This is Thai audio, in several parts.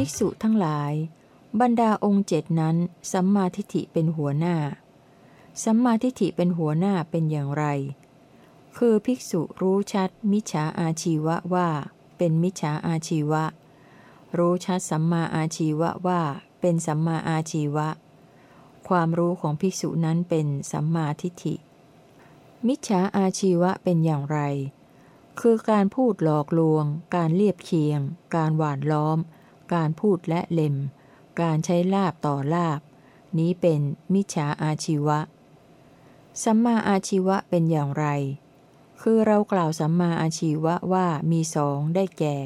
ภิกษุทั้งหลาย บรรดาองค์เจ็ดนั้น สัมมาทิฏฐิเป็นหัวหน้า สัมมาทิฏฐิเป็นหัวหน้าเป็นอย่างไร คือภิกษุรู้ชัด มิจฉาอาชีวะว่า เป็นมิจฉาอาชีวะ รู้ชัดสัมมาอาชีวะว่า เป็นสัมมาอาชีวะ ความรู้ของภิกษุนั้นเป็นสัมมาทิฏฐิ มิจฉาอาชีวะเป็นอย่างไรคือการพูดหลอกลวง การเลียบเคียง การหวานล้อม การพูดและเล็ม การใช้ลาบต่อลาบ นี้เป็นมิจฉาอาชีวะ สัมมาอาชีวะเป็นอย่างไร คือเรากล่าวสัมมาอาชีวะว่ามีสองได้แก่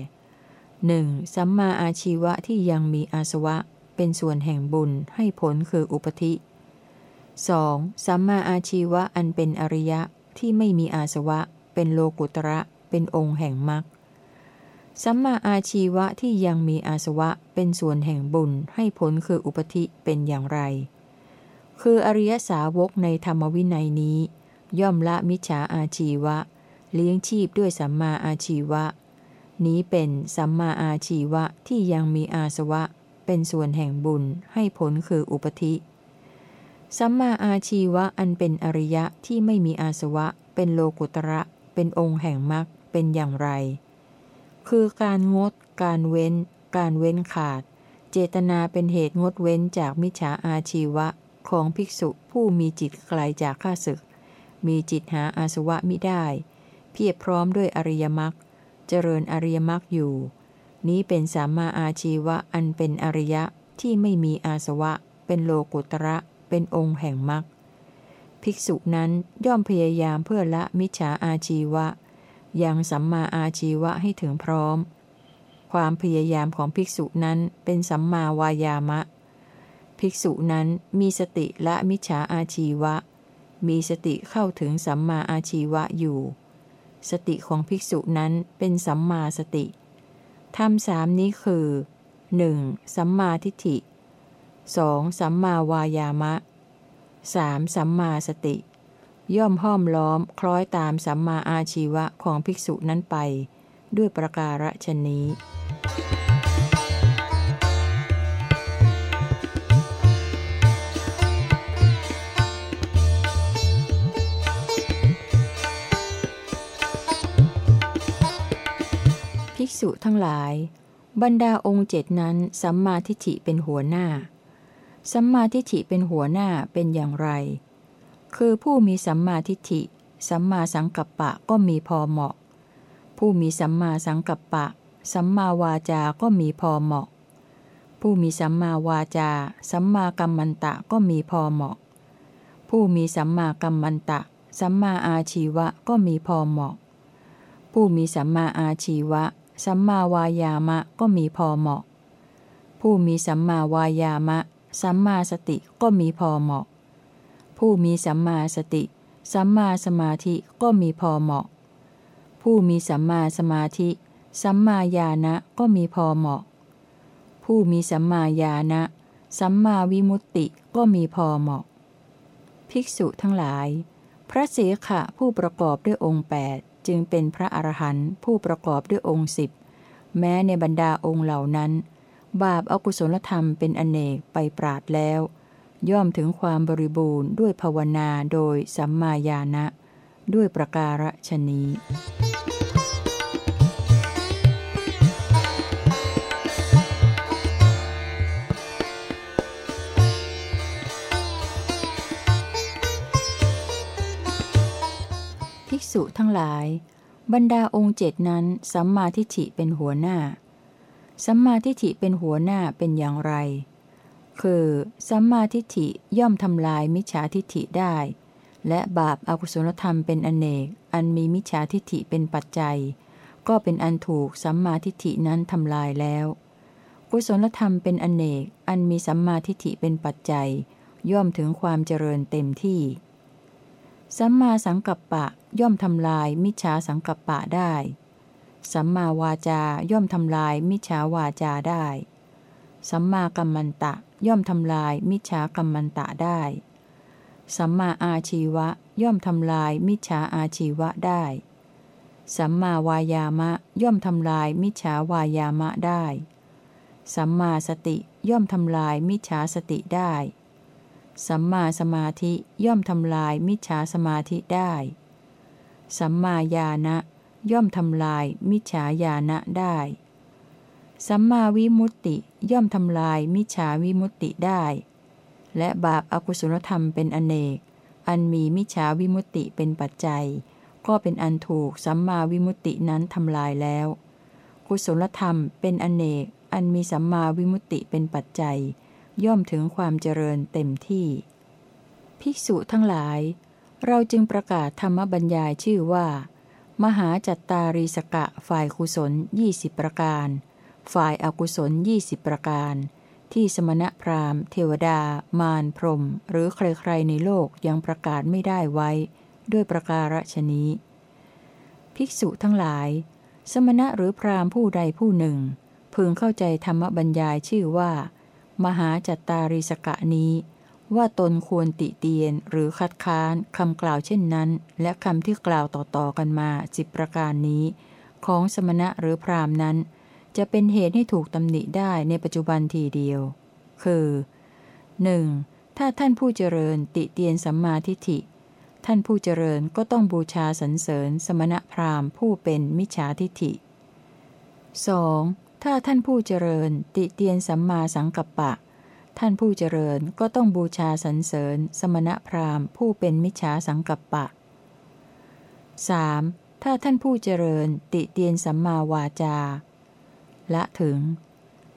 หนึ่งสัมมาอาชีวะที่ยังมีอาสวะ เป็นส่วนแห่งบุญให้ผลคืออุปธิ 2. สัมมาอาชีวะอันเป็นอริยะที่ไม่มีอาสวะ เป็นโลกุตระ เป็นองค์แห่งมรรค สัมมาอาชีวะที่ยังมีอาสวะเป็นส่วนแห่งบุญให้ผลคืออุปธิเป็นอย่างไร คืออริยสาวกในธรรมวินัยนี้ ย่อมละมิจฉาอาชีวะ เลี้ยงชีพด้วยสัมมาอาชีวะ นี้เป็นสัมมาอาชีวะที่ยังมีอาสวะ เป็นส่วนแห่งบุญให้ผลคืออุปธิสัมมาอาชีวะอันเป็นอริยะที่ไม่มีอาสวะ เป็นโลกุตระ เป็นองค์แห่งมรรคเป็นอย่างไร คือการงด การเว้น การเว้นขาด เจตนาเป็นเหตุงดเว้นจากมิจฉาอาชีวะของภิกษุผู้มีจิตไกลจากข้าศึก มีจิตหาอาสวะมิได้ เพียบพร้อมด้วยอริยมรรค เจริญอริยมรรคอยู่ นี้เป็นสัมมาอาชีวะอันเป็นอริยะที่ไม่มีอาสวะ เป็นโลกุตระ เป็นองค์แห่งมรรค ภิกษุนั้นย่อมพยายามเพื่อละมิจฉาอาชีวะ ยังสัมมาอาชีวะให้ถึงพร้อม ความพยายามของภิกษุนั้นเป็นสัมมาวายามะ ภิกษุนั้นมีสติละมิจฉาอาชีวะ มีสติเข้าถึงสัมมาอาชีวะอยู่ สติของภิกษุนั้นเป็นสัมมาสติธรรมสามนี้คือ 1. สัมมาทิฏฐิ 2. สัมมาวายามะ 3. สัมมาสติ ย่อมห้อมล้อมคล้อยตามสัมมาอาชีวะของภิกษุนั้นไป ด้วยประการฉนี้ภิกษุทั้งหลาย บรรดาองค์เจ็ดนั้น สัมมาทิฏฐิเป็นหัวหน้า สัมมาทิฏฐิเป็นหัวหน้าเป็นอย่างไร คือผู้มีสัมมาทิฏฐิ สัมมาสังกัปปะก็มีพอเหมาะ ผู้มีสัมมาสังกัปปะ สัมมาวาจาก็มีพอเหมาะ ผู้มีสัมมาวาจา สัมมากัมมันตะก็มีพอเหมาะ ผู้มีสัมมากัมมันตะ สัมมาอาชีวะก็มีพอเหมาะ ผู้มีสัมมาอาชีวะ สัมมาวายามะก็มีพอเหมาะ ผู้มีสัมมาวายามะ สัมมาสติก็มีพอเหมาะ ผู้มีสัมมาสติ สัมมาสมาธิก็มีพอเหมาะ ผู้มีสัมมาสมาธิ สัมมาญาณะก็มีพอเหมาะ ผู้มีสัมมาญาณะ สัมมาวิมุตติก็มีพอเหมาะ ภิกษุทั้งหลาย พระเสขะผู้ประกอบด้วยองค์แปดจึงเป็นพระอรหันต์ผู้ประกอบด้วยองค์สิบแม้ในบรรดาองค์เหล่านั้น บาปอากุศลธรรมเป็นอเนกไปปราดแล้ว ย่อมถึงความบริบูรณ์ด้วยภาวนาโดยสัมมาญาณะ ด้วยประการฉนี้ภิกษุทั้งหลาย บรรดาองค์เจ็ดนั้น สัมมาทิฏฐิเป็นหัวหน้า สัมมาทิฏฐิเป็นหัวหน้าเป็นอย่างไร คือ สัมมาทิฏฐิย่อมทำลายมิจฉาทิฏฐิได้ และบาปอากุศลธรรมเป็นอเนก อันมีมิจฉาทิฏฐิเป็นปัจจัย ก็เป็นอันถูกสัมมาทิฏฐินั้นทำลายแล้ว กุศลธรรมเป็นอเนก อันมีสัมมาทิฏฐิเป็นปัจจัย ย่อมถึงความเจริญเต็มที่ สัมมาสังกัปปะย่อมทำลายมิจฉาสังกัปปะได้ สัมมาวาจาย่อมทำลายมิจฉาวาจาได้ สัมมากัมมันตะ ย่อมทำลายมิจฉากัมมันตะได้ สัมมาอาชีวะย่อมทำลายมิจฉาอาชีวะได้ สัมมาวายามะย่อมทำลายมิจฉาวายามะได้ สัมมาสติย่อมทำลายมิจฉาสติได้ สัมมาสมาธิย่อมทำลายมิจฉาสมาธิได้ สัมมาญาณะย่อมทำลายมิจฉาญาณะได้ สัมมาวิมุตติย่อมทำลายมิจฉาวิมุตติได้ และบาปอากุศลธรรมเป็นอเนก อันมีมิจฉาวิมุตติเป็นปัจจัย ก็เป็นอันถูกสัมมาวิมุตตินั้นทำลายแล้ว กุศลธรรมเป็นอเนก อันมีสัมมาวิมุตติเป็นปัจจัย ย่อมถึงความเจริญเต็มที่ ภิกษุทั้งหลาย เราจึงประกาศธรรมบัญญายชื่อว่า มหาจัตตารีสกะฝ่ายกุศลยี่สิบประการ ฝ่ายอากุศลยี่สิบประการ ที่สมณพราหมณ์ เทวดา มารพรม หรือใครๆในโลกยังประกาศไม่ได้ไว้ ด้วยประการฉนี้ ภิกษุทั้งหลาย สมณะหรือพราหมณ์ผู้ใดผู้หนึ่ง พึงเข้าใจธรรมบัญญายชื่อว่า มหาจัตตารีสกะนี้ว่าตนควรติเตียนหรือคัดค้านคำกล่าวเช่นนั้น และคำที่กล่าวต่อๆกันมาสิบประการนี้ ของสมณะหรือพราหมณ์นั้น จะเป็นเหตุให้ถูกตำหนิได้ในปัจจุบันทีเดียว คือ 1. ถ้าท่านผู้เจริญติเตียนสัมมาทิฏฐิ ท่านผู้เจริญก็ต้องบูชาสรรเสริญสมณพราหมณ์ผู้เป็นมิจฉาทิฏฐิ 2. ถ้าท่านผู้เจริญติเตียนสัมมาสังกัปปะ ท่านผู้เจริญก็ต้องบูชาสรรเสริญสมณพราหมณ์ผู้เป็นมิจฉาสังกัปปะ 3. ถ้าท่านผู้เจริญติเตียนสัมมาวาจา ละถึง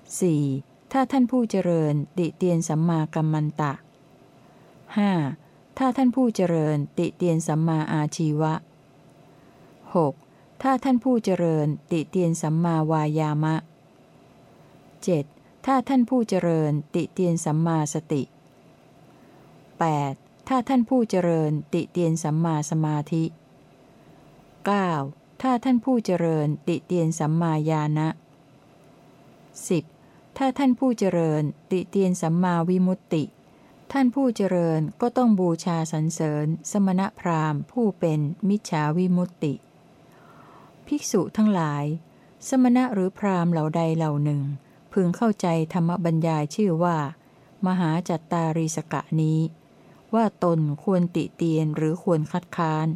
4. ถ้าท่านผู้เจริญติเตียนสัมมากัมมันตะ 5. ถ้าท่านผู้เจริญติเตียนสัมมาอาชีวะ 6. ถ้าท่านผู้เจริญติเตียนสัมมาวายามะ 7. ถ้าท่านผู้เจริญติเตียนสัมมาสติ 8. ถ้าท่านผู้เจริญติเตียนสัมมาสมาธิ 9. ถ้าท่านผู้เจริญติเตียนสัมมาญาณะ 10. ถ้าท่านผู้เจริญติเตียนสัมมาวิมุตติ ท่านผู้เจริญก็ต้องบูชาสรรเสริญ สมณพราหมณ์ ผู้เป็นมิจฉาวิมุตติ ภิกษุทั้งหลาย สมณะหรือพราหมณ์เหล่าใดเหล่าหนึ่ง พึงเข้าใจธรรมบัญญายชื่อว่า มหาจัตตารีสกะนี้ ว่าตนควรติเตียนหรือควรคัดค้าน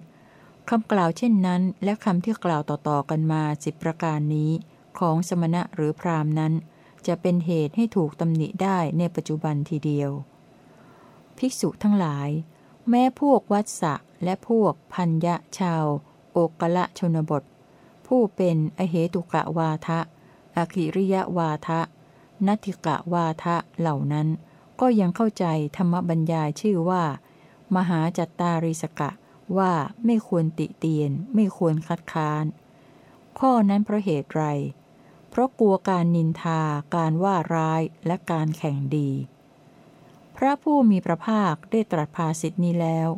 คำกล่าวเช่นนั้น และคำที่กล่าวต่อๆกันมาสิบประการนี้ ของสมณะหรือพราหมณ์นั้น จะเป็นเหตุให้ถูกตำหนิได้ในปัจจุบันทีเดียว ภิกษุทั้งหลาย แม้พวกวัดสะและพวกพัญญะชาว โอกละชนบท ผู้เป็นอเหตุกะวาทะอคิริยวาทะนัติกะวาทะเหล่านั้น ก็ยังเข้าใจธรรมบัญญายชื่อว่า มหาจัตตาริสกะว่าไม่ควรติเตียน ไม่ควรคัดค้าน ข้อนั้นเพราะเหตุไร เพราะกลัวการนินทา การว่าร้ายและการแข่งดี พระผู้มีพระภาคได้ตรัสภาสิทธินี้แล้ว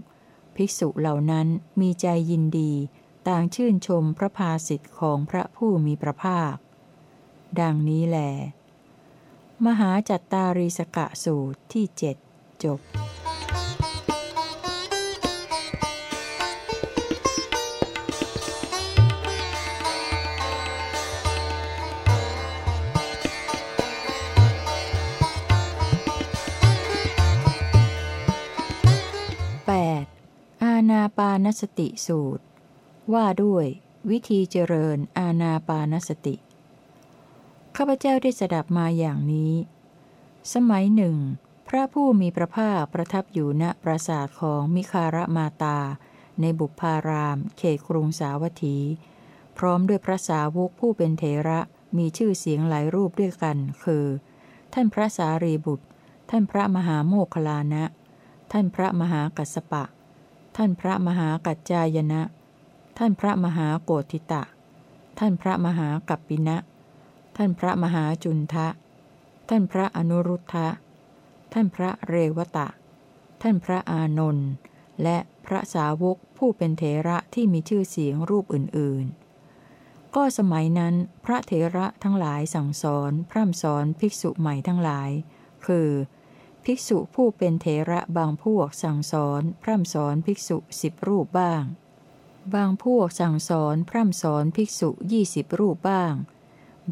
ภิกษุเหล่านั้นมีใจยินดี ต่างชื่นชมพระภาสิทธิ์ของพระผู้มีพระภาค ดังนี้แหลมหาจัตตารีสกะสูตรที่เจ็ดจบ อาณาปานสติสูตร ว่าด้วยวิธีเจริญอาณาปานสติ ข้าพเจ้าได้สดับมาอย่างนี้ สมัยหนึ่ง พระผู้มีพระภาคประทับอยู่ณปราสาทของมิคารมาตา ในบุพาราม เขตกรุงสาวัตถี พร้อมด้วยพระสาวกผู้เป็นเถระมีชื่อเสียงหลายรูปด้วยกัน คือ ท่านพระสารีบุตร ท่านพระมหาโมคคลานะ ท่านพระมหากัสสปะ ท่านพระมหากัจจายนะ ท่านพระมหาโกธิตะ ท่านพระมหากัปปินะ ท่านพระมหาจุนทะ ท่านพระอนุรุทธะ ท่านพระเรวตะ ท่านพระอานนท์ และพระสาวกผู้เป็นเถระที่มีชื่อเสียงรูปอื่น ๆ ก็สมัยนั้นพระเถระทั้งหลายสั่งสอน พร่ำสอนภิกษุใหม่ทั้งหลาย คือ ภิกษุผู้เป็นเถระบางพวกสั่งสอนพร่ำสอนภิกษุสิบรูปบ้าง บางพวกสั่งสอนพร่ำสอนภิกษุยี่สิบรูปบ้าง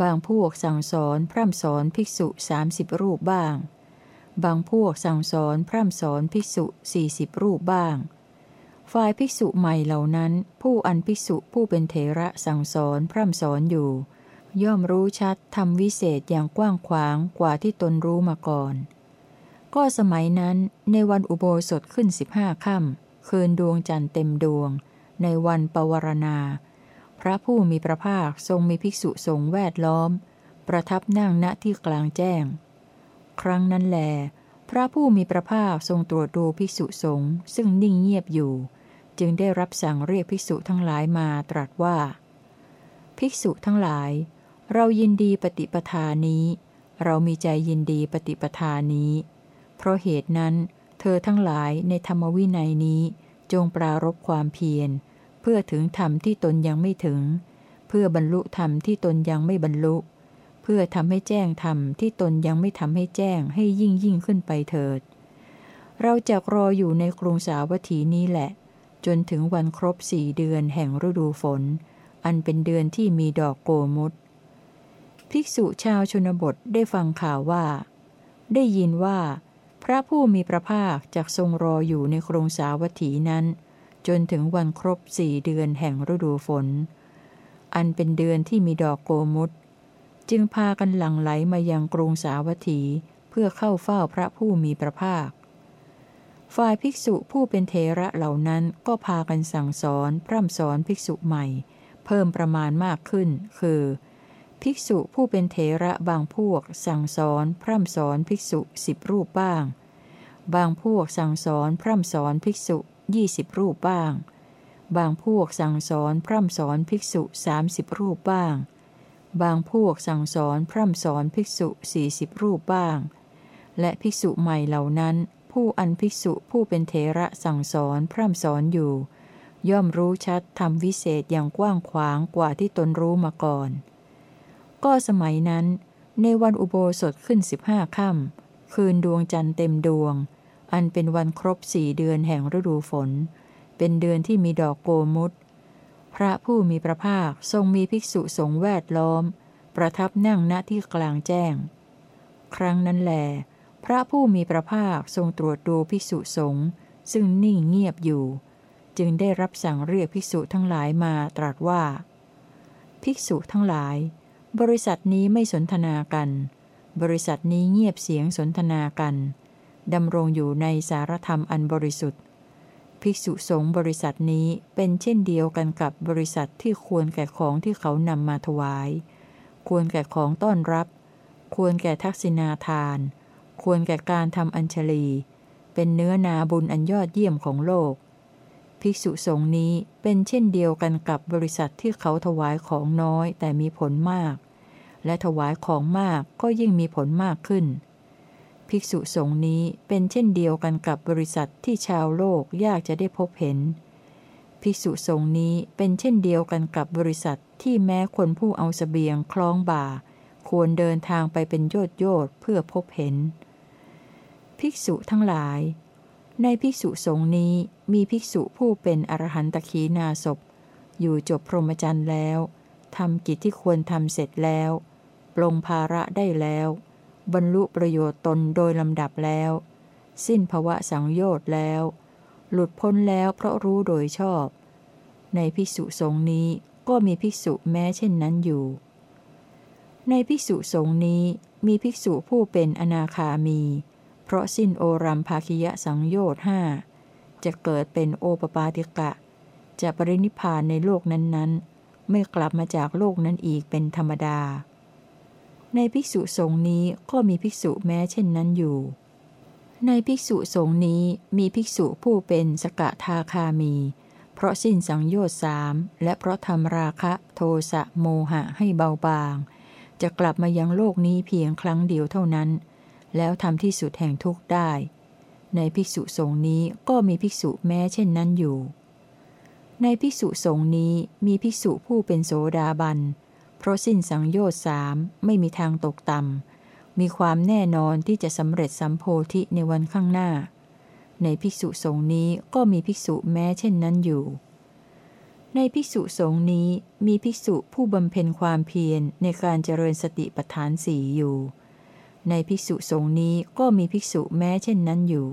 บางพวกสั่งสอนพร่ำสอนภิกษุสามสิบรูปบ้าง บางพวกสั่งสอนพร่ำสอนภิกษุสี่สิบรูปบ้าง ฝ่ายภิกษุใหม่เหล่านั้น ผู้อันภิกษุผู้เป็นเถระสั่งสอนพร่ำสอนอยู่ ย่อมรู้ชัดทำวิเศษอย่างกว้างขวางกว่าที่ตนรู้มาก่อน ก็สมัยนั้นในวันอุโบสถขึ้นสิบห้าค่ำคืนดวงจันทร์เต็มดวง ในวันปวารณา พระผู้มีพระภาคทรงมีภิกษุสงฆ์แวดล้อม ประทับนั่งณที่กลางแจ้ง ครั้งนั้นแล พระผู้มีพระภาคทรงตรวจดูภิกษุสงฆ์ซึ่งนิ่งเงียบอยู่ จึงได้รับสั่งเรียกภิกษุทั้งหลายมาตรัสว่า ภิกษุทั้งหลาย เรายินดีปฏิปทานี้ เรามีใจยินดีปฏิปทานี้ เพราะเหตุนั้น เธอทั้งหลายในธรรมวินัยนี้ จงปรารบความเพียร เพื่อถึงธรรมที่ตนยังไม่ถึง เพื่อบรรลุธรรมที่ตนยังไม่บรรลุ เพื่อทำให้แจ้งธรรมที่ตนยังไม่ทำให้แจ้งให้ยิ่งยิ่งขึ้นไปเถิด เราจะรออยู่ในกรุงสาวัตถีนี้แหละ จนถึงวันครบสี่เดือนแห่งฤดูฝน อันเป็นเดือนที่มีดอกโกมุตภิกษุชาวชนบทได้ฟังข่าวว่า ได้ยินว่า ระผู้มีพระภาคจากทรงรออยู่ในกรุงสาวัตถีนั้น จนถึงวันครบสี่เดือนแห่งฤดูฝน อันเป็นเดือนที่มีดอกโกมุตจึงพากันหลั่งไหลมายังกรุงสาวัตถีเพื่อเข้าเฝ้าพระผู้มีพระภาค ฝ่ายภิกษุผู้เป็นเทระเหล่านั้นก็พากันสั่งสอนพร่ำสอนภิกษุใหม่ เพิ่มประมาณมากขึ้น คือ ภิกษุผู้เป็นเทระบางพวก สั่งสอนพร่ำสอนภิกษุสิบรูปบ้าง บางพวกสั่งสอนพร่ำสอนภิกษุยี่สิบรูปบ้าง บางพวกสั่งสอนพร่ำสอนภิกษุสามสิบรูปบ้าง บางพวกสั่งสอนพร่ำสอนภิกษุสี่สิบรูปบ้าง และภิกษุใหม่เหล่านั้น ผู้อันภิกษุผู้เป็นเทระสั่งสอนพร่ำสอนอยู่ ย่อมรู้ชัดทำวิเศษอย่างกว้างขวางกว่าที่ตนรู้มาก่อน ก็สมัยนั้น ในวันอุโบสถขึ้นสิบห้าค่ำคืนดวงจันทร์เต็มดวง อันเป็นวันครบสี่เดือนแห่งฤดูฝน เป็นเดือนที่มีดอกโกมุตพระผู้มีพระภาคทรงมีภิกษุสงฆ์แวดล้อม ประทับนั่งณที่กลางแจ้ง ครั้งนั้นแหลพระผู้มีพระภาคทรงตรวจดูภิกษุสงฆ์ซึ่งนิ่งเงียบอยู่ จึงได้รับสั่งเรียกภิกษุทั้งหลายมาตรัสว่า ภิกษุทั้งหลาย บริษัทนี้ไม่สนทนากัน บริษัทนี้เงียบเสียงสนทนากัน ดำรงอยู่ในสารธรรมอันบริสุทธิ์ ภิกษุสงฆ์บริษัทนี้เป็นเช่นเดียวกันกับบริษัทที่ควรแก่ของที่เขานำมาถวาย ควรแก่ของต้อนรับ ควรแก่ทักษิณาทาน ควรแก่การทำอัญชลี เป็นเนื้อนาบุญอันยอดเยี่ยมของโลก ภิกษุสงฆ์นี้เป็นเช่นเดียวกันกับบริษัทที่เขาถวายของน้อยแต่มีผลมาก และถวายของมากก็ยิ่งมีผลมากขึ้น ภิกษุสงฆ์นี้เป็นเช่นเดียวกันกับบริษัทที่ชาวโลกยากจะได้พบเห็น ภิกษุสงฆ์นี้เป็นเช่นเดียวกันกับบริษัทที่แม้คนผู้เอาสเสบียงคล้องบ่า ควรเดินทางไปเป็นโยดโยดเพื่อพบเห็น ภิกษุทั้งหลาย ในภิกษุสงฆ์นี้มีภิกษุผู้เป็นอรหันตขีนาศพอยู่จบพรหมจรรย์แล้วทำกิจที่ควรทำเสร็จแล้ว ปลงภาระได้แล้ว บรรลุประโยชน์ตนโดยลำดับแล้ว สิ้นภวะสังโยชน์แล้ว หลุดพ้นแล้วเพราะรู้โดยชอบ ในภิกษุสงฆ์นี้ก็มีภิกษุแม้เช่นนั้นอยู่ ในภิกษุสงฆ์นี้มีภิกษุผู้เป็นอนาคามี เพราะสิ้นโอรัมภาคิยะสังโยชน์ห้าจะเกิดเป็นโอปปาติกะ จะปรินิพานในโลกนั้นๆ ไม่กลับมาจากโลกนั้นอีกเป็นธรรมดา ในภิกษุสงฆ์นี้ก็มีภิกษุแม้เช่นนั้นอยู่ ในภิกษุสงฆ์นี้มีภิกษุผู้เป็นสกทาคามี เพราะสิ้นสังโยชน์สามและเพราะทำราคะโทสะโมหะให้เบาบาง จะกลับมายังโลกนี้เพียงครั้งเดียวเท่านั้น แล้วทำที่สุดแห่งทุกข์ได้ ในภิกษุสงฆ์นี้ก็มีภิกษุแม้เช่นนั้นอยู่ ในภิกษุสงฆ์นี้มีภิกษุผู้เป็นโสดาบันเเพราะสิ้นสังโยชน์สามไม่มีทางตกต่ำมีความแน่นอนที่จะสำเร็จสัมโพธิในวันข้างหน้า ในภิกษุสงฆ์นี้ก็มีภิกษุแม้เช่นนั้นอยู่ในในภิกษุสงฆ์นี้มีภิกษุผู้บำเพ็ญความเพียรในการเจริญสติปัฏฐานสี่อยู่ ในภิกษุสงฆ์นี้ก็มีภิกษุแม้เช่นนั้นอยู่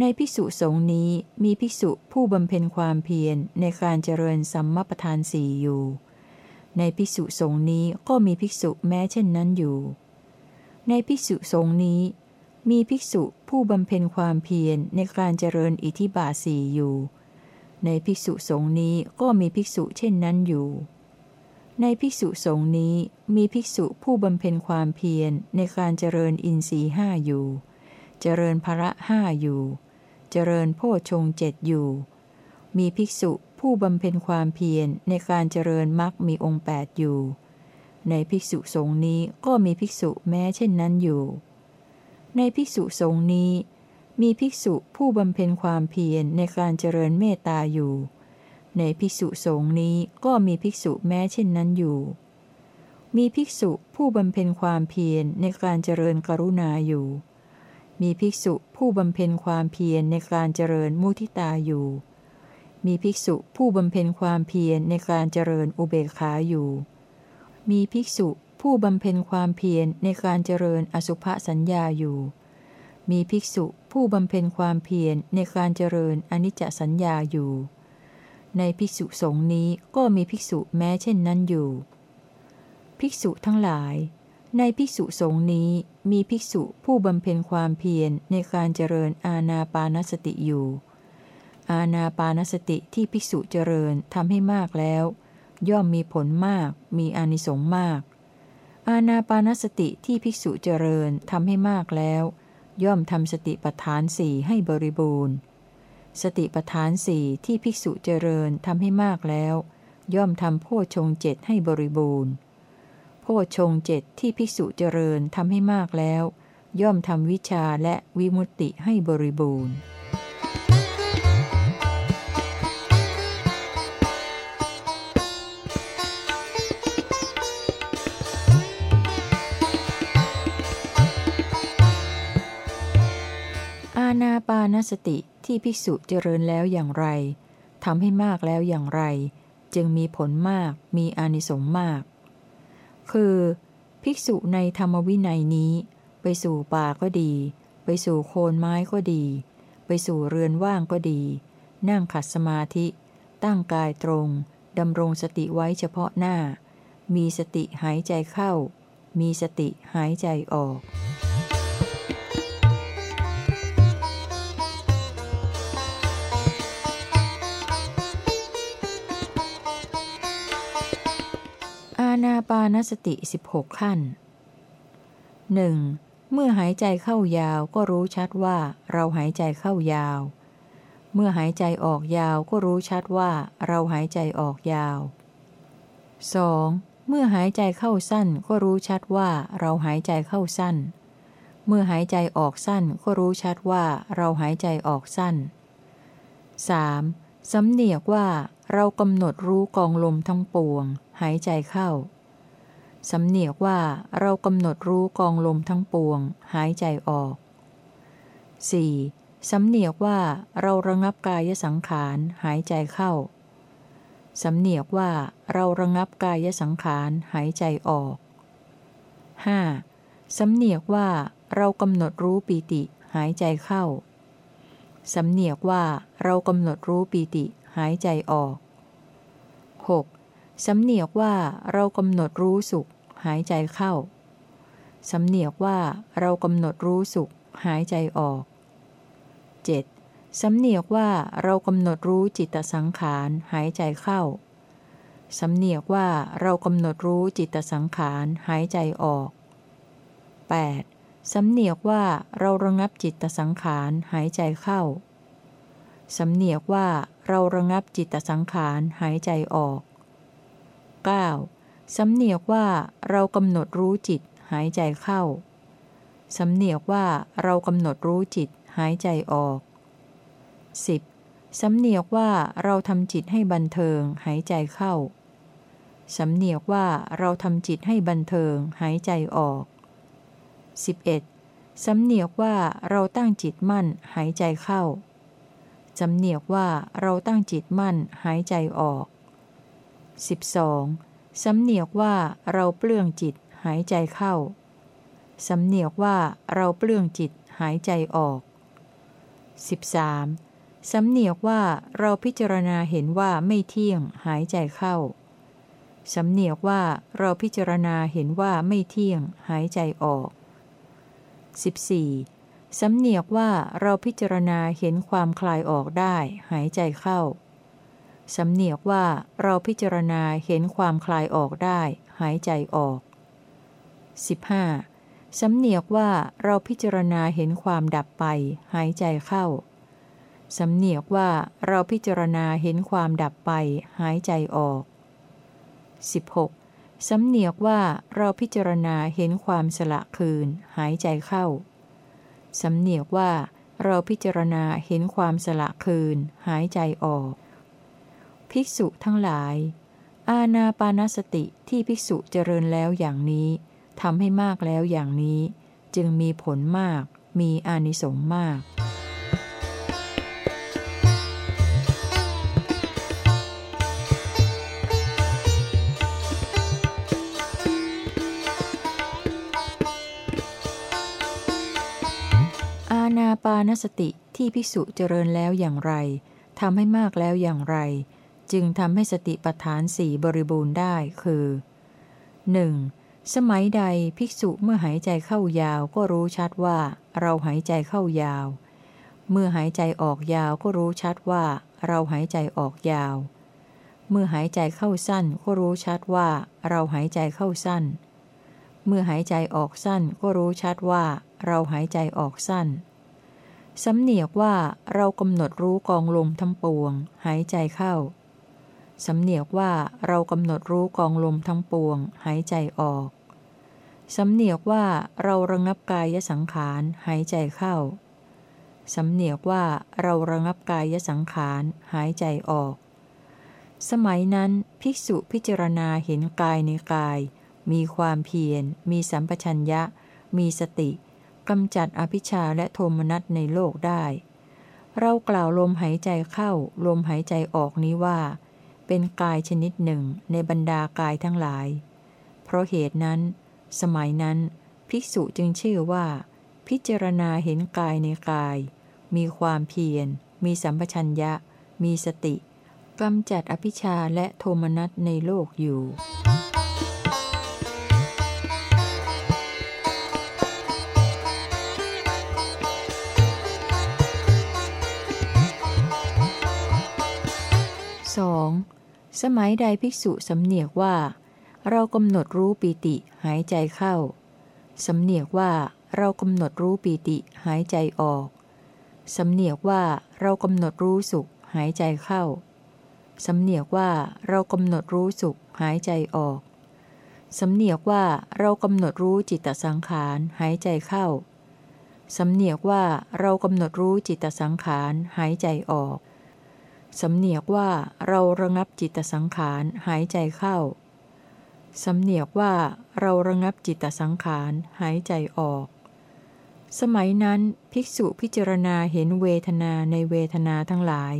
ในภิกษุสงฆ์นี้มีภิกษุผู้บำเพ็ญความเพียรในการเจริญสัมมาประธานสี่อยู่ ในภิกษุสงฆ์นี้ก็มีภิกษุแม้เช่นนั้นอยู่ ในภิกษุสงฆ์นี้ มีภิกษุผู้บำเพ็ญความเพียรในการเจริญอิทิบาสีอยู่ ในภิกษุสงฆ์นี้ก็มีภิกษุเช่นนั้นอยู่ ในภิกษุสงฆ์นี้มีภิกษุผู้บำเพ็ญความเพียรในการเจริญอินทรีห้าอยู่ เจริญภระห้าอยู่ เจริญโพชงเจ็ดอยู่ มีภิกษุ ผู้บำเพ็ญความเพียรในการเจริญมรรคมีองค์แปดอยู่ ในภิกษุสงฆ์นี้ก็มีภิกษุแม้เช่นนั้นอยู่ ในภิกษุสงฆ์นี้ มีภิกษุผู้บำเพ็ญความเพียรในการเจริญเมตตาอยู่ ในภิกษุสงฆ์นี้ก็มีภิกษุแม้เช่นนั้นอยู่ มีภิกษุผู้บำเพ็ญความเพียรในการเจริญกรุณาอยู่ มีภิกษุผู้บำเพ็ญความเพียรในการเจริญมุทิตาอยู่ มีภิกษุผู้บำเพ็ญความเพียรในการเจริญอุเบกขาอยู่ มีภิกษุผู้บำเพ็ญความเพียรในการเจริญอสุภสัญญาอยู่ มีภิกษุผู้บำเพ็ญความเพียรในการเจริญอนิจจสัญญาอยู่ ในภิกษุสงฆ์นี้ก็มีภิกษุแม้เช่นนั้นอยู่ ภิกษุทั้งหลาย ในภิกษุสงฆ์นี้มีภิกษุผู้บำเพ็ญความเพียรในการเจริญอาณาปานสติอยู่ อาณาปานสติที่ภิกษุเจริญทำให้มากแล้ว ย่อมมีผลมาก มีอานิสงส์มาก อาณาปานสติที่ภิกษุเจริญทำให้มากแล้ว ย่อมทำสติปัฏฐานสี่ให้บริบูรณ์ สติปัฏฐานสี่ที่ภิกษุเจริญทำให้มากแล้ว ย่อมทำโพชงเจ็ดให้บริบูรณ์ โพชงเจ็ดที่ภิกษุเจริญทำให้มากแล้ว ย่อมทำวิชาและวิมุตติให้บริบูรณ์ ปานสติที่ภิกษุเจริญแล้วอย่างไรทำให้มากแล้วอย่างไร จึงมีผลมากมีอานิสงส์มาก คือ ภิกษุในธรรมวินัยนี้ ไปสู่ป่าก็ดี ไปสู่โคนไม้ก็ดี ไปสู่เรือนว่างก็ดี นั่งขัดสมาธิ ตั้งกายตรงดำรงสติไว้เฉพาะหน้า มีสติหายใจเข้า มีสติหายใจออก นาปานสติ 16 ขั้นหนึ่งเมื่อหายใจเข้ายาวก็รู้ชัดว่าเราหายใจเข้ายาว เมื่อหายใจออกยาวก็รู้ชัดว่าเราหายใจออกยาว 2. เมื่อหายใจเข้าสั้นก็รู้ชัดว่าเราหายใจเข้าสั้น เมื่อหายใจออกสั้นก็รู้ชัดว่าเราหายใจออกสั้น 3. สำเนียกว่าเรากำหนดรู้กองลมทั้งปวง หายใจเข้า สำเนียกว่าเรากำหนดรู้กองลมทั้งปวง หายใจออก 4. สำเนียกว่าเราระงับกายสังขาร หายใจเข้า สำเนียกว่าเราระงับกายสังขาร หายใจออก 5. สำเนียกว่าเรากำหนดรู้ปีติ หายใจเข้า สำเนียกว่าเรากำหนดรู้ปีติ หายใจออก 6. สำเนียกว่าเรากำหนดรู้สุข หายใจเข้า สำเนียกว่าเรากำหนดรู้สุข หายใจออก 7. สำเนียกว่าเรากำหนดรู้จิตสังขารหายใจเข้า สำเนียกว่าเรากำหนดรู้จิตสังขารหายใจออก 8. สำเนียกว่าเราระงับจิตสังขารหายใจเข้า สำเนียกว่าเราระงับจิตสังขารหายใจออก 9. สำเนียกว่าเรากำหนดรู้จิตหายใจเข้า สำเนียกว่าเรากำหนดรู้จิตหายใจออก 10. สำเนียกว่าเราทำจิตให้บันเทิงหายใจเข้า สำเนียกว่าเราทำจิตให้บันเทิงหายใจออก 11. สำเนียกว่าเราตั้งจิตมั่นหายใจเข้า สำเนียกว่าเราตั้งจิตมั่นหายใจออก 12. สำเนียกว่าเราเปลื้องจิตหายใจเข้า สำเนียกว่าเราเปลื้องจิตหายใจออก 13. สำเนียกว่าเราพิจารณาเห็นว่าไม่เที่ยงหายใจเข้า สำเนียกว่าเราพิจารณาเห็นว่าไม่เที่ยงหายใจออก 14. สำเนียกว่าเราพิจารณาเห็นความคลายออกได้หายใจเข้า สำเนียกว่าเราพิจารณาเห็นความคลายออกได้ หายใจออก 15. สำเนียกว่าเราพิจารณาเห็นความดับไป หายใจเข้า สำเนียกว่าเราพิจารณาเห็นความดับไป หายใจออก 16. สำเนียกว่าเราพิจารณาเห็นความสละคืน หายใจเข้า สำเนียกว่าเราพิจารณาเห็นความสละคืน หายใจออก ภิกษุทั้งหลาย อาณาปานสติที่ภิกษุเจริญแล้วอย่างนี้ทำให้มากแล้วอย่างนี้ จึงมีผลมาก มีอานิสงส์มาก อาณาปานสติที่ภิกษุเจริญแล้วอย่างไรทำให้มากแล้วอย่างไร จึงทำให้สติปัฏฐานสี่บริบูรณ์ได้คือ 1. สมัยใดภิกษุเมื่อหายใจเข้ายาวก็รู้ชัดว่า เราหายใจเข้ายาว เมื่อหายใจออกยาวก็รู้ชัดว่า เราหายใจออกยาว เมื่อหายใจเข้าสั้นก็รู้ชัดว่า เราหายใจเข้าสั้น เมื่อหายใจออกสั้นก็รู้ชัดว่า เราหายใจออกสั้นสำเนียกว่าเรากำหนดรู้กองลมทั้งปวง หายใจเข้า สำเนียกว่าเรากำหนดรู้กองลมทั้งปวง หายใจออก สำเนียกว่าเราระงับกายสังขาร หายใจเข้า สำเนียกว่าเราระงับกายสังขาร หายใจออก สมัยนั้นภิกษุพิจารณาเห็นกายในกาย มีความเพียร มีสัมปชัญญะ มีสติกำจัดอภิชาและโทมนัสในโลกได้ เรากล่าวลมหายใจเข้า ลมหายใจออกนี้ว่า เป็นกายชนิดหนึ่งในบรรดากายทั้งหลาย เพราะเหตุนั้น สมัยนั้น ภิกษุจึงชื่อว่า พิจารณาเห็นกายในกาย มีความเพียร มีสัมปชัญญะ มีสติกำจัดอภิชาและโทมนัสในโลกอยู่ 2. สมัยใดภิกษุสำเนียกว่า เรากำหนดรู้ปีติหายใจเข้า สำเนียกว่าเรากำหนดรู้ปีติหายใจออก สำเนียกว่าเรากำหนดรู้สุขหายใจเข้า สำเนียกว่าเรากำหนดรู้สุขหายใจออก สำเนียกว่าเรากำหนดรู้จิตตสังขารหายใจเข้า สำเนียกว่าเรากำหนดรู้จิตตสังขารหายใจออก สำเนียกว่าเราระงับจิตสังขารหายใจเข้า สำเนียกว่าเราระงับจิตสังขารหายใจออก สมัยนั้นภิกษุพิจารณาเห็นเวทนาในเวทนาทั้งหลาย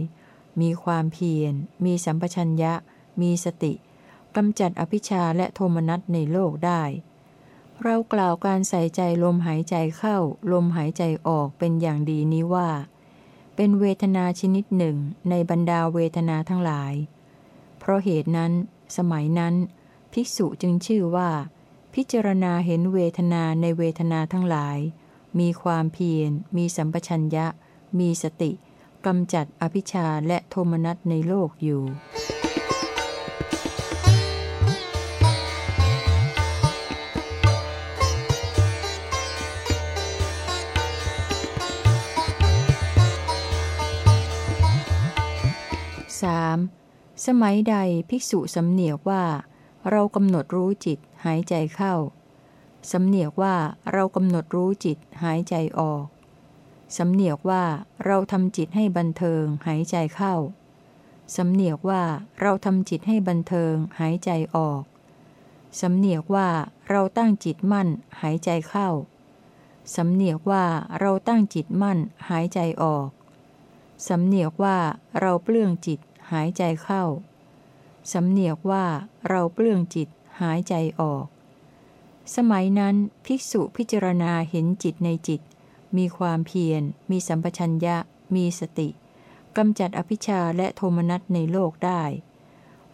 มีความเพียร มีสัมปชัญญะ มีสติกำจัดอภิชาและโทมนัสในโลกได้ เรากล่าวการใส่ใจลมหายใจเข้า ลมหายใจออกเป็นอย่างดีนี้ว่า เป็นเวทนาชนิดหนึ่งในบรรดาเวทนาทั้งหลาย เพราะเหตุนั้น สมัยนั้น ภิกษุจึงชื่อว่า พิจารณาเห็นเวทนาในเวทนาทั้งหลาย มีความเพียร มีสัมปชัญญะ มีสติกำจัดอภิชาและโทมนัสในโลกอยู่ 3. สมัยใดภิกษุสำเนียกว่า เรากำหนดรู้จิตหายใจเข้า สำเนียกว่าเรากำหนดรู้จิตหายใจออก สำเนียกว่าเราทำจิตให้บันเทิงหายใจเข้า สำเนียกว่าเราทำจิตให้บันเทิงหายใจออก สำเนียกว่าเราตั้งจิตมั่นหายใจเข้า สำเนียกว่าเราตั้งจิตมั่นหายใจออกสำเนียกว่าเราเปลื้องจิต หายใจเข้า สำเนียกว่าเราเปลื้องจิตหายใจออก สมัยนั้นภิกษุพิจารณาเห็นจิตในจิต มีความเพียร มีสัมปชัญญะ มีสติกำจัดอภิชาและโทมนัสในโลกได้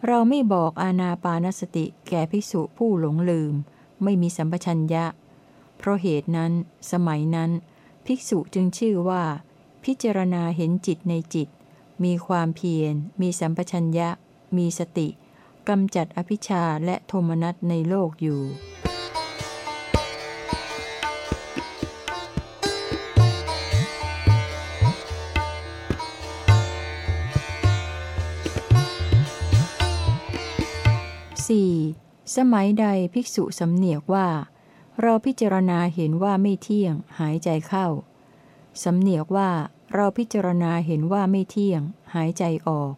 เราไม่บอกอาณาปานสติแก่ภิกษุผู้หลงลืม ไม่มีสัมปชัญญะ เพราะเหตุนั้น สมัยนั้น ภิกษุจึงชื่อว่า พิจารณาเห็นจิตในจิต มีความเพียร มีสัมปชัญญะ มีสติกำจัดอภิชาและโทมนัสในโลกอยู่ 4. สมัยใดภิกษุสำเนียกว่า เราพิจารณาเห็นว่าไม่เที่ยงหายใจเข้า สำเนียกว่า เราพิจารณาเห็นว่าไม่เที่ยง หายใจออก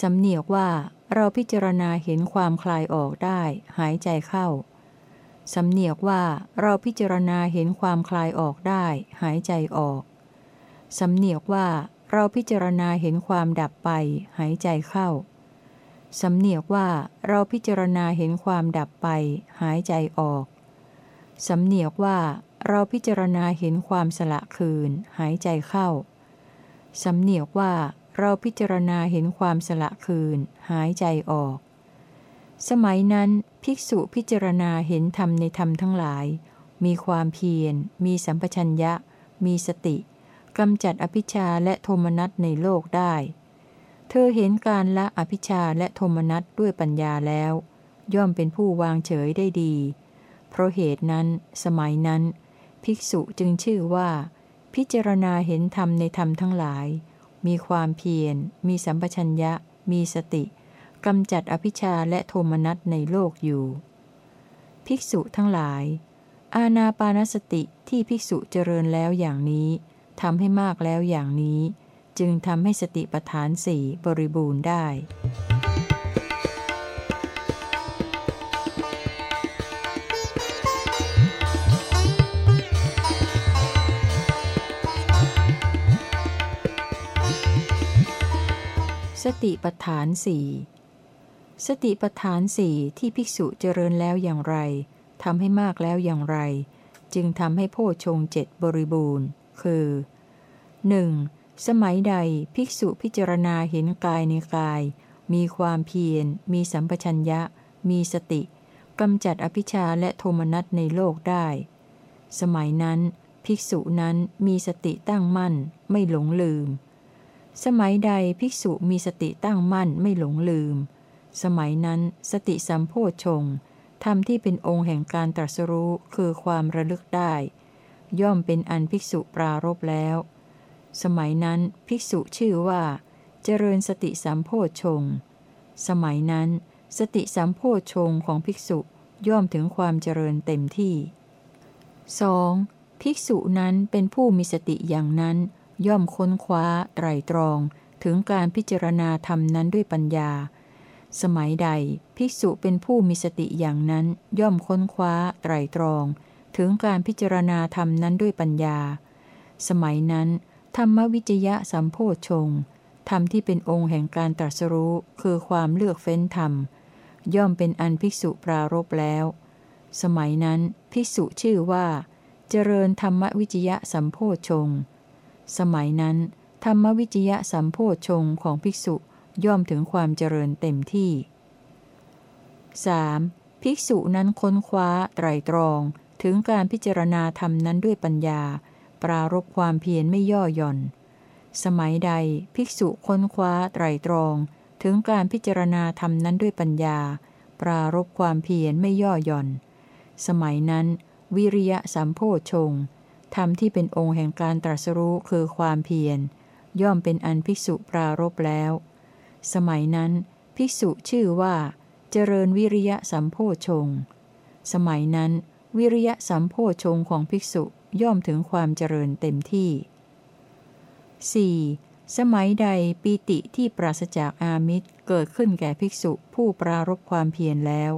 สำเนียกว่าเราพิจารณาเห็นความคลายออกได้ หายใจเข้า สำเนียกว่าเราพิจารณาเห็นความคลายออกได้ หายใจออก สำเนียกว่าเราพิจารณาเห็นความดับไป หายใจเข้า สำเนียกว่าเราพิจารณาเห็นความดับไป หายใจออก สำเนียกว่า เราพิจารณาเห็นความสละคืน หายใจเข้า สำเนียกว่าเราพิจารณาเห็นความสละคืน หายใจออก สมัยนั้นภิกษุพิจารณาเห็นธรรมในธรรมทั้งหลาย มีความเพียร มีสัมปชัญญะ มีสติกำจัดอภิชาและโทมนัสในโลกได้ เธอเห็นการละอภิชาและโทมนัสด้วยปัญญาแล้ว ย่อมเป็นผู้วางเฉยได้ดี เพราะเหตุนั้น สมัยนั้น ภิกษุจึงชื่อว่า พิจารณาเห็นธรรมในธรรมทั้งหลาย มีความเพียร มีสัมปชัญญะ มีสติกำจัดอภิชาและโทมนัสในโลกอยู่ ภิกษุทั้งหลาย อาณาปานสติที่ภิกษุเจริญแล้วอย่างนี้ทำให้มากแล้วอย่างนี้ จึงทำให้สติปัฏฐานสี่บริบูรณ์ได้ สติปฐานสี่สติปฐานสี่ที่ภิกษุเจริญแล้วอย่างไรทำให้มากแล้วอย่างไร จึงทำให้โพชงเจ็ดบริบูรณ์ คือ 1. สมัยใดภิกษุพิจารณาเห็นกายในกาย มีความเพียร มีสัมปชัญญะ มีสติกำจัดอภิชาและโทมนัสในโลกได้ สมัยนั้น ภิกษุนั้นมีสติตั้งมั่น ไม่หลงลืม สมัยใดภิกษุมีสติตั้งมั่นไม่หลงลืม สมัยนั้นสติสัมโพชงธรรมที่เป็นองค์แห่งการตรัสรู้คือความระลึกได้ ย่อมเป็นอันภิกษุปรารบแล้ว สมัยนั้นภิกษุชื่อว่า เจริญสติสัมโพชงสมัยนั้น สติสัมโพชงของภิกษุย่อมถึงความเจริญเต็มที่ 2. ภิกษุนั้นเป็นผู้มีสติอย่างนั้น ย่อมค้นคว้าไตรตรองถึงการพิจารณาธรรมนั้นด้วยปัญญา สมัยใดภิกษุเป็นผู้มีสติอย่างนั้นย่อมค้นคว้าไตรตรอง ถึงการพิจารณาธรรมนั้นด้วยปัญญา สมัยนั้น ธรรมวิจยะสัมโพชงธรรมที่เป็นองค์แห่งการตรัสรู้คือความเลือกเฟ้นธรรม ย่อมเป็นอันภิกษุปรารบแล้ว สมัยนั้นภิกษุชื่อว่า เจริญธรรมวิจยะสัมโพชง สมัยนั้น ธรรมวิจยะสัมโพชงของภิกษุย่อมถึงความเจริญเต็มที่ 3. ภิกษุนั้นค้นคว้าไตรตรองถึงการพิจารณาธรรมนั้นด้วยปัญญา ปรารบความเพียรไม่ย่อหย่อน สมัยใดภิกษุค้นคว้าไตรตรอง ถึงการพิจารณาธรรมนั้นด้วยปัญญา ปรารบความเพียรไม่ย่อหย่อน สมัยนั้น วิริยะสัมโพชง ธรรมที่เป็นองค์แห่งการตรัสรู้คือความเพียร ย่อมเป็นอันภิกษุปรารบแล้ว สมัยนั้น ภิกษุชื่อว่า เจริญวิริยะสัมโพชง สมัยนั้น วิริยะสัมโพชงของภิกษุย่อมถึงความเจริญเต็มที่ 4. สมัยใดปีติที่ปราศจากอามิตรเกิดขึ้นแก่ภิกษุผู้ปรารบความเพียรแล้ว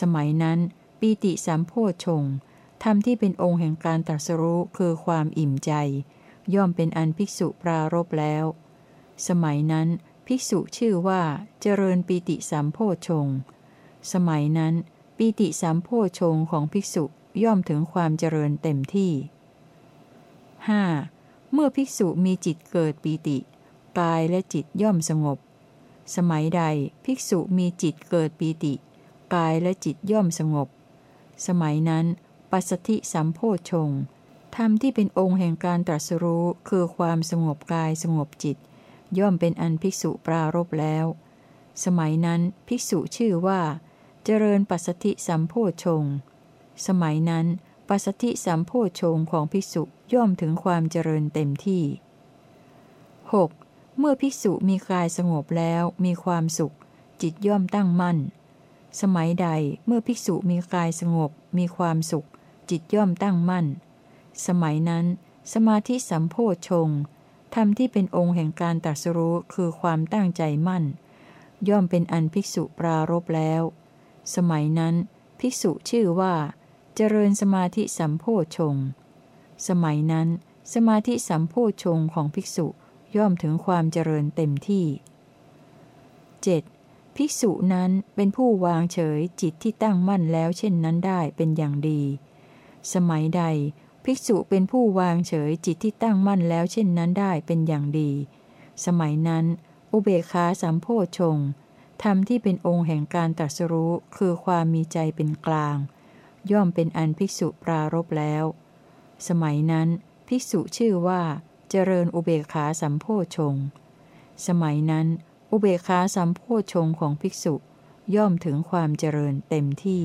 สมัยนั้นปีติสามโพชง ธรรมที่เป็นองค์แห่งการตรัสรู้คือความอิ่มใจ ย่อมเป็นอันภิกษุปรารบแล้ว สมัยนั้นภิกษุชื่อว่าเจริญปีติสามโพชง สมัยนั้นปีติสามโพชงของภิกษุย่อมถึงความเจริญเต็มที่ 5. เมื่อภิกษุมีจิตเกิดปีติ กายและจิตย่อมสงบ สมัยใดภิกษุมีจิตเกิดปีติ กายและจิตย่อมสงบ สมัยนั้น ปัสสธิสัมโพชงธรรมที่เป็นองค์แห่งการตรัสรู้คือความสงบกายสงบจิต ย่อมเป็นอันภิกษุปรารบแล้ว สมัยนั้นภิกษุชื่อว่า เจริญปัสสธิสัมโพชงสมัยนั้น ปัสสธิสัมโพชงของภิกษุย่อมถึงความเจริญเต็มที่ 6. เมื่อภิกษุมีกายสงบแล้วมีความสุข จิตย่อมตั้งมั่น สมัยใดเมื่อภิกษุมีกายสงบมีความสุข จิตย่อมตั้งมั่น สมัยนั้น สมาธิสัมโพชงธรรมที่เป็นองค์แห่งการตรัสรู้คือความตั้งใจมั่น ย่อมเป็นอันภิกษุปรารบแล้ว สมัยนั้น ภิกษุชื่อว่า เจริญสมาธิสัมโพชงสมัยนั้น สมาธิสัมโพชงของภิกษุย่อมถึงความเจริญเต็มที่ 7. ภิกษุนั้นเป็นผู้วางเฉยจิตที่ตั้งมั่นแล้วเช่นนั้นได้เป็นอย่างดี สมัยใด ภิกษุเป็นผู้วางเฉยจิตที่ตั้งมั่นแล้วเช่นนั้นได้เป็นอย่างดี สมัยนั้น อุเบกขาสัมโพชงธรรมที่เป็นองค์แห่งการตรัสรู้คือความมีใจเป็นกลาง ย่อมเป็นอันภิกษุปรารบแล้ว สมัยนั้น ภิกษุชื่อว่าเจริญอุเบกขาสัมโพชง สมัยนั้น อุเบกขาสัมโพชงของภิกษุย่อมถึงความเจริญเต็มที่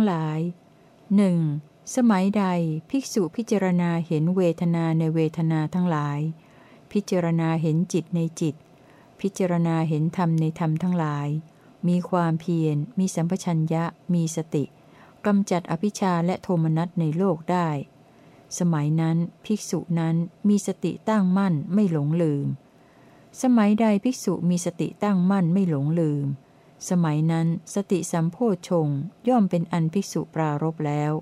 งหลายหนึ่งสมัยใดภิกษุพิจารณาเห็นเวทนาในเวทนาทั้งหลาย พิจารณาเห็นจิตในจิต พิจารณาเห็นธรรมในธรรมทั้งหลาย มีความเพียร มีสัมปชัญญะ มีสติกำจัดอภิชาและโทมนัสในโลกได้ สมัยนั้นภิกษุนั้นมีสติตั้งมั่นไม่หลงลืม สมัยใดภิกษุมีสติตั้งมั่นไม่หลงลืม สมัยนั้นสติสัมโพชงย่อมเป็นอันภิกษุปรารบแล้ว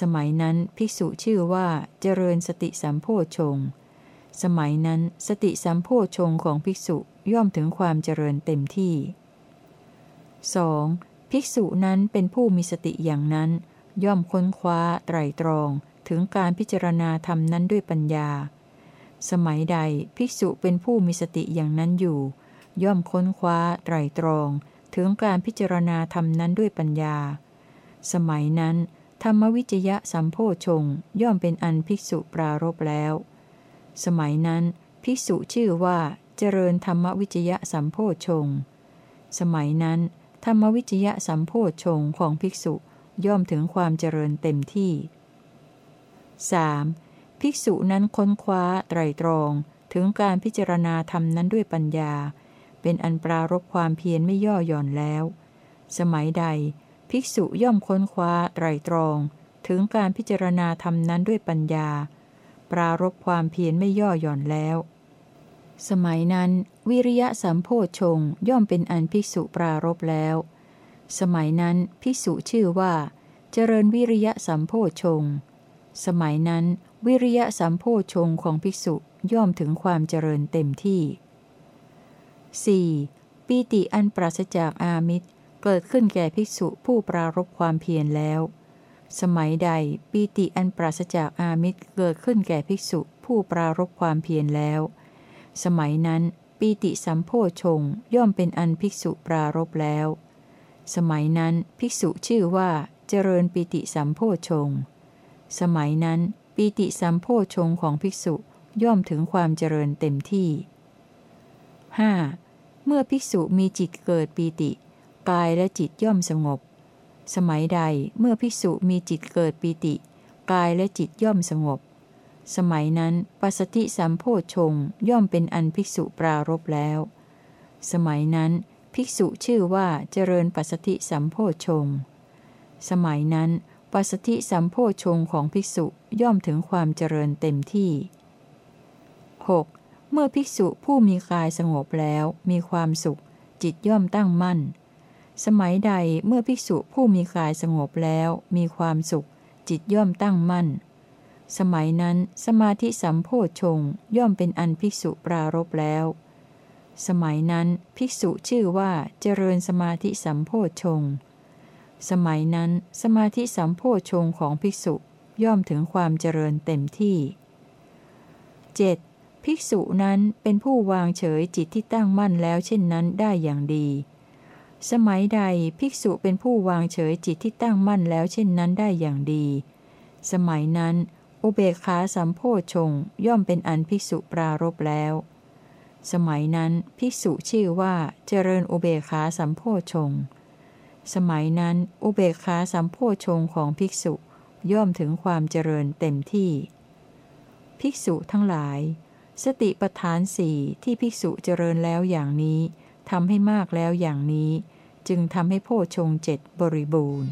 สมัยนั้นภิกษุชื่อว่าเจริญสติสัมโพชง สมัยนั้นสติสัมโพชงของภิกษุย่อมถึงความเจริญเต็มที่ 2. ภิกษุนั้นเป็นผู้มีสติอย่างนั้น ย่อมค้นคว้าไตรตรองถึงการพิจารณาธรรมนั้นด้วยปัญญา สมัยใดภิกษุเป็นผู้มีสติอย่างนั้นอยู่ ย่อมค้นคว้าไตรตรอง ถึงการพิจารณาธรรมนั้นด้วยปัญญา สมัยนั้น ธรรมวิจยะสัมโพชงย่อมเป็นอันภิกษุปรารบแล้ว สมัยนั้น ภิกษุชื่อว่าเจริญธรรมวิจยะสัมโพชง สมัยนั้น ธรรมวิจยะสัมโพชงของภิกษุย่อมถึงความเจริญเต็มที่ 3. ภิกษุนั้นค้นคว้าไตรตรองถึงการพิจารณาธรรมนั้นด้วยปัญญา เป็นอันปรารบความเพียรไม่ย่อหย่อนแล้ว สมัยใด ภิกษุย่อมค้นคว้าไตรตรอง ถึงการพิจารณาธรรมนั้นด้วยปัญญา ปรารบความเพียรไม่ย่อหย่อนแล้ว สมัยนั้น วิริยะสัมโพชงย่อมเป็นอันภิกษุปรารบแล้ว สมัยนั้นภิกษุชื่อว่า เจริญวิริยะสัมโพชงสมัยนั้น วิริยะสัมโพชงของภิกษุย่อมถึงความเจริญเต็มที่ 4. ปีติอันปราศจากอามิตร เกิดขึ้นแก่ภิกษุผู้ปรารบความเพียรแล้ว สมัยใดปีติอันปราศจากอามิตรเกิดขึ้นแก่ภิกษุผู้ปรารบความเพียรแล้ว สมัยนั้นปีติสัมโพชงย่อมเป็นอันภิกษุปรารบแล้ว สมัยนั้นภิกษุชื่อว่าเจริญปีติสัมโพชง สมัยนั้นปีติสัมโพชงของภิกษุย่อมถึงความเจริญเต็มที่ 5. เมื่อภิกษุมีจิตเกิดปีติ กายและจิตย่อมสงบ สมัยใดเมื่อภิกษุมีจิตเกิดปีติ กายและจิตย่อมสงบ สมัยนั้นปัสติสัมโพชงย่อมเป็นอันภิกษุปรารบแล้ว สมัยนั้นภิกษุชื่อว่าเจริญปัสติสัมโพชงสมัยนั้นปัสติสัมโพชงของภิกษุย่อมถึงความเจริญเต็มที่ 6. เมื่อภิกษุผู้มีกายสงบแล้วมีความสุข จิตย่อมตั้งมั่น สมัยใดเมื่อภิกษุผู้มีกายสงบแล้วมีความสุข จิตย่อมตั้งมั่น สมัยนั้นสมาธิสัมโพชงย่อมเป็นอันภิกษุปรารบแล้ว สมัยนั้นภิกษุชื่อว่าเจริญสมาธิสัมโพชงสมัยนั้นสมาธิสัมโพชงของภิกษุย่อมถึงความเจริญเต็มที่ 7. ภิกษุนั้นเป็นผู้วางเฉยจิตที่ตั้งมั่นแล้วเช่นนั้นได้อย่างดี สมัยใดภิกษุเป็นผู้วางเฉยจิตที่ตั้งมั่นแล้วเช่นนั้นได้อย่างดี สมัยนั้นอุเบกขาสัมโพชงย่อมเป็นอันภิกษุปรารบแล้ว สมัยนั้นภิกษุชื่อว่าเจริญอุเบกขาสัมโพชงสมัยนั้นอุเบกขาสัมโพชงของภิกษุย่อมถึงความเจริญเต็มที่ ภิกษุทั้งหลาย สติปทานสี่ที่ภิกษุเจริญแล้วอย่างนี้ทำให้มากแล้วอย่างนี้ จึงทำให้โพชงเจ็ดบริบูรณ์